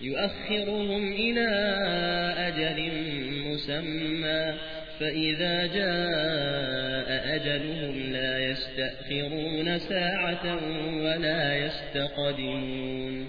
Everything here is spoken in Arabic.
يؤخرهم إلى أجل مسمى فإذا جاء أجلهم لا يستأخرون ساعة ولا يستقدمون.